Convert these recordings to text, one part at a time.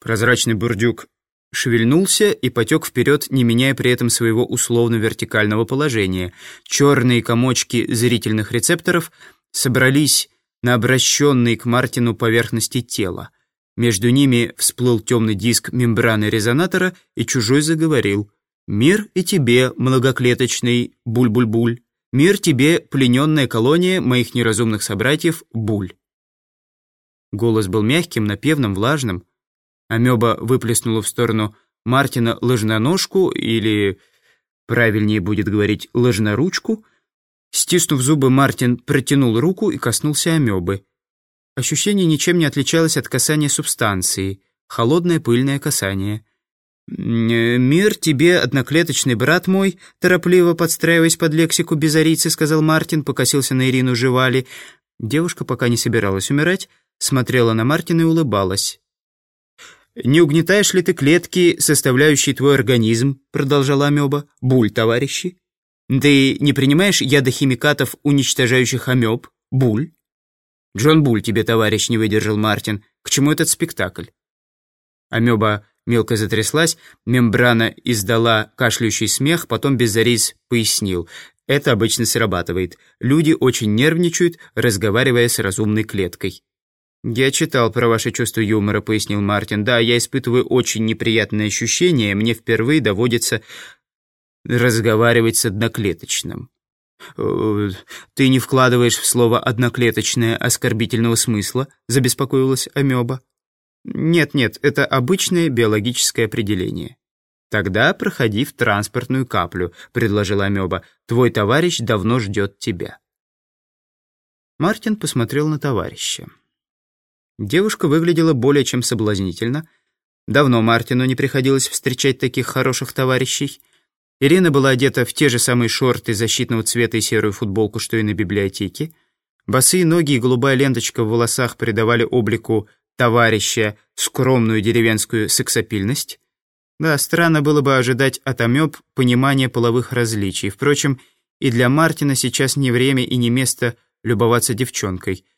Прозрачный бурдюк шевельнулся и потек вперед, не меняя при этом своего условно-вертикального положения. Черные комочки зрительных рецепторов собрались на обращенной к Мартину поверхности тела. Между ними всплыл темный диск мембраны резонатора, и чужой заговорил. «Мир и тебе, многоклеточный буль-буль-буль. Мир тебе, плененная колония моих неразумных собратьев, буль». Голос был мягким, напевным, влажным. Амеба выплеснула в сторону Мартина ложноножку, или, правильнее будет говорить, ложноручку. Стиснув зубы, Мартин протянул руку и коснулся амебы. Ощущение ничем не отличалось от касания субстанции. Холодное пыльное касание. «Мир тебе, одноклеточный брат мой», торопливо подстраиваясь под лексику безарийцы, сказал Мартин, покосился на Ирину Живали. Девушка пока не собиралась умирать, смотрела на Мартина и улыбалась. «Не угнетаешь ли ты клетки, составляющие твой организм?» продолжала амеба. «Буль, товарищи. Ты не принимаешь ядохимикатов, уничтожающих амеб? Буль?» «Джон Буль тебе, товарищ, не выдержал Мартин. К чему этот спектакль?» Амеба мелко затряслась, мембрана издала кашляющий смех, потом Безарис пояснил. «Это обычно срабатывает. Люди очень нервничают, разговаривая с разумной клеткой». «Я читал про ваше чувство юмора», — пояснил Мартин. «Да, я испытываю очень неприятные ощущения. Мне впервые доводится разговаривать с одноклеточным». «Э, «Ты не вкладываешь в слово «одноклеточное» оскорбительного смысла?» — забеспокоилась Амеба. «Нет-нет, это обычное биологическое определение». «Тогда проходи в транспортную каплю», — предложила Амеба. «Твой товарищ давно ждет тебя». Мартин посмотрел на товарища. Девушка выглядела более чем соблазнительно. Давно Мартину не приходилось встречать таких хороших товарищей. Ирина была одета в те же самые шорты защитного цвета и серую футболку, что и на библиотеке. Босые ноги и голубая ленточка в волосах придавали облику товарища скромную деревенскую сексапильность. Да, странно было бы ожидать от амеб понимания половых различий. Впрочем, и для Мартина сейчас не время и не место любоваться девчонкой —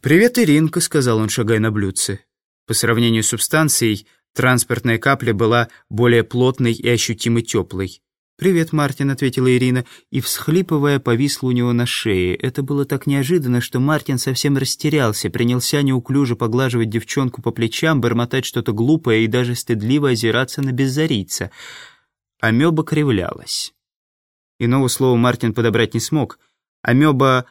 «Привет, Иринка», — сказал он, шагая на блюдце. По сравнению с субстанцией, транспортная капля была более плотной и ощутимо теплой. «Привет, Мартин», — ответила Ирина, и, всхлипывая, повисла у него на шее. Это было так неожиданно, что Мартин совсем растерялся, принялся неуклюже поглаживать девчонку по плечам, бормотать что-то глупое и даже стыдливо озираться на беззарийца. Амеба кривлялась. Иного слова Мартин подобрать не смог. Амеба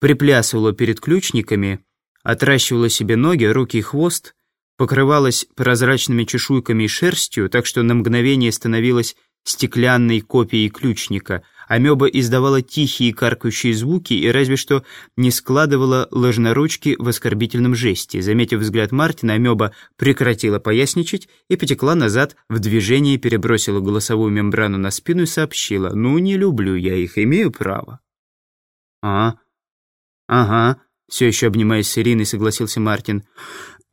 приплясывала перед ключниками, отращивала себе ноги, руки и хвост, покрывалась прозрачными чешуйками и шерстью, так что на мгновение становилась стеклянной копией ключника. Амеба издавала тихие каркающие звуки и разве что не складывала ложноручки в оскорбительном жесте. Заметив взгляд Мартина, Амеба прекратила поясничать и потекла назад, в движении перебросила голосовую мембрану на спину и сообщила «Ну, не люблю я их, имею право». «А, «Ага», — все еще обнимаясь с Ириной, согласился Мартин.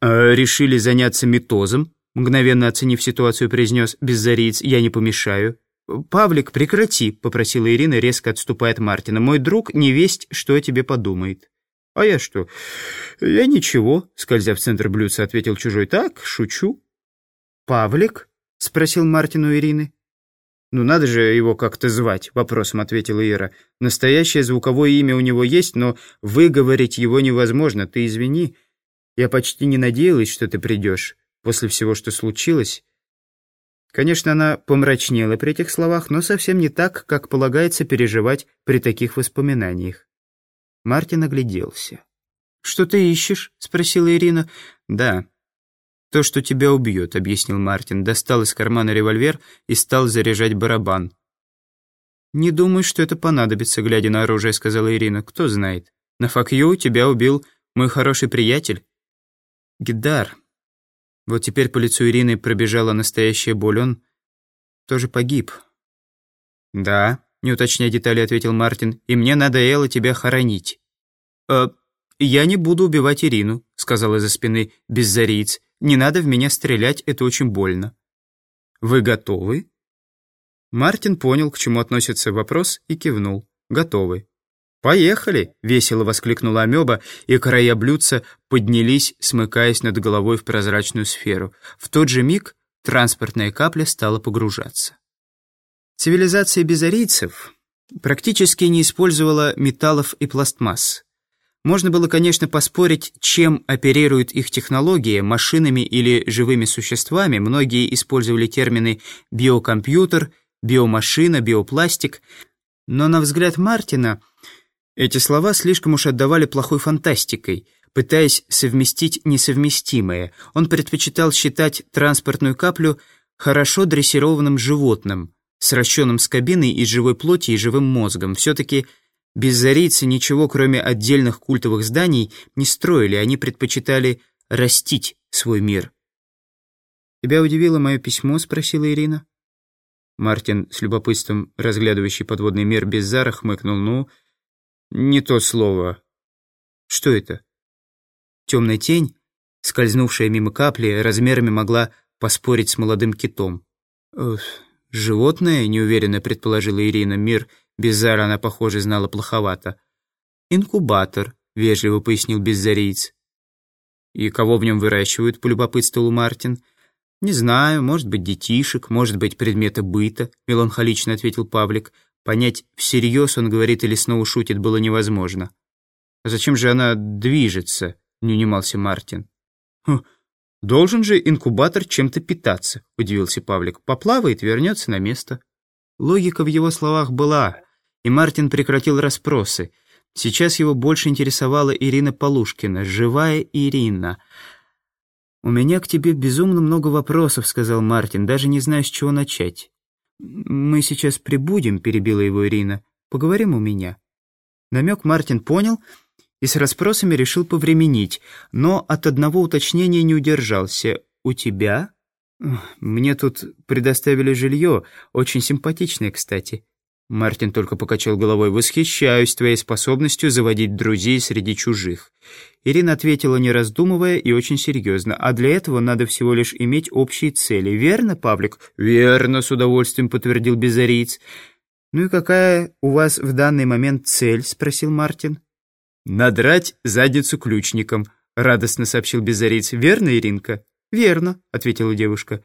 «Э, «Решили заняться метозом?» Мгновенно оценив ситуацию, произнес беззариец «Я не помешаю». «Павлик, прекрати», — попросила Ирина, резко отступая от Мартина. «Мой друг не весть, что о тебе подумает». «А я что?» «Я ничего», — скользя в центр блюдца, ответил чужой. «Так, шучу». «Павлик?» — спросил Мартин у Ирины. «Ну надо же его как-то звать», — вопросом ответила Ира. «Настоящее звуковое имя у него есть, но выговорить его невозможно. Ты извини. Я почти не надеялась, что ты придешь после всего, что случилось». Конечно, она помрачнела при этих словах, но совсем не так, как полагается переживать при таких воспоминаниях. Мартин огляделся. «Что ты ищешь?» — спросила Ирина. «Да, «То, что тебя убьет», — объяснил Мартин. Достал из кармана револьвер и стал заряжать барабан. «Не думаю, что это понадобится, глядя на оружие», — сказала Ирина. «Кто знает. На Факью тебя убил мой хороший приятель». «Гидар». Вот теперь по лицу Ирины пробежала настоящая боль. Он тоже погиб. «Да», — не уточняя детали, ответил Мартин. «И мне надоело тебя хоронить». «Э, я не буду убивать Ирину», — сказала за спины беззариец. Не надо в меня стрелять, это очень больно». «Вы готовы?» Мартин понял, к чему относится вопрос, и кивнул. «Готовы». «Поехали!» — весело воскликнула амеба, и края блюдца поднялись, смыкаясь над головой в прозрачную сферу. В тот же миг транспортная капля стала погружаться. Цивилизация безарийцев практически не использовала металлов и пластмасс. Можно было, конечно, поспорить, чем оперирует их технология, машинами или живыми существами. Многие использовали термины «биокомпьютер», «биомашина», «биопластик». Но на взгляд Мартина эти слова слишком уж отдавали плохой фантастикой, пытаясь совместить несовместимое. Он предпочитал считать транспортную каплю хорошо дрессированным животным, сращенным с кабиной из живой плоти и живым мозгом. Все-таки Беззарийцы ничего, кроме отдельных культовых зданий, не строили, они предпочитали растить свой мир. «Тебя удивило мое письмо?» — спросила Ирина. Мартин, с любопытством разглядывающий подводный мир Беззара, хмыкнул. «Ну, не то слово. Что это?» Темная тень, скользнувшая мимо капли, размерами могла поспорить с молодым китом. «Животное?» — неуверенно предположила Ирина. «Мир Беззара она, похоже, знала плоховато. «Инкубатор», — вежливо пояснил беззарийц. «И кого в нем выращивают?» — полюбопытствовал Мартин. «Не знаю, может быть, детишек, может быть, предметы быта», — меланхолично ответил Павлик. Понять, всерьез он говорит или снова шутит, было невозможно. «А зачем же она движется?» — не унимался Мартин. «Хм, «Должен же инкубатор чем-то питаться», — удивился Павлик. «Поплавает, вернется на место». Логика в его словах была, и Мартин прекратил расспросы. Сейчас его больше интересовала Ирина Полушкина, живая Ирина. «У меня к тебе безумно много вопросов», — сказал Мартин, «даже не знаю, с чего начать». «Мы сейчас прибудем», — перебила его Ирина. «Поговорим у меня». Намек Мартин понял и с расспросами решил повременить, но от одного уточнения не удержался. «У тебя?» «Мне тут предоставили жилье, очень симпатичное, кстати». Мартин только покачал головой. «Восхищаюсь твоей способностью заводить друзей среди чужих». Ирина ответила, не раздумывая, и очень серьезно. «А для этого надо всего лишь иметь общие цели. Верно, Павлик?» «Верно», — с удовольствием подтвердил Безариец. «Ну и какая у вас в данный момент цель?» — спросил Мартин. «Надрать задницу ключникам», — радостно сообщил Безариец. «Верно, Иринка?» «Верно», — ответила девушка.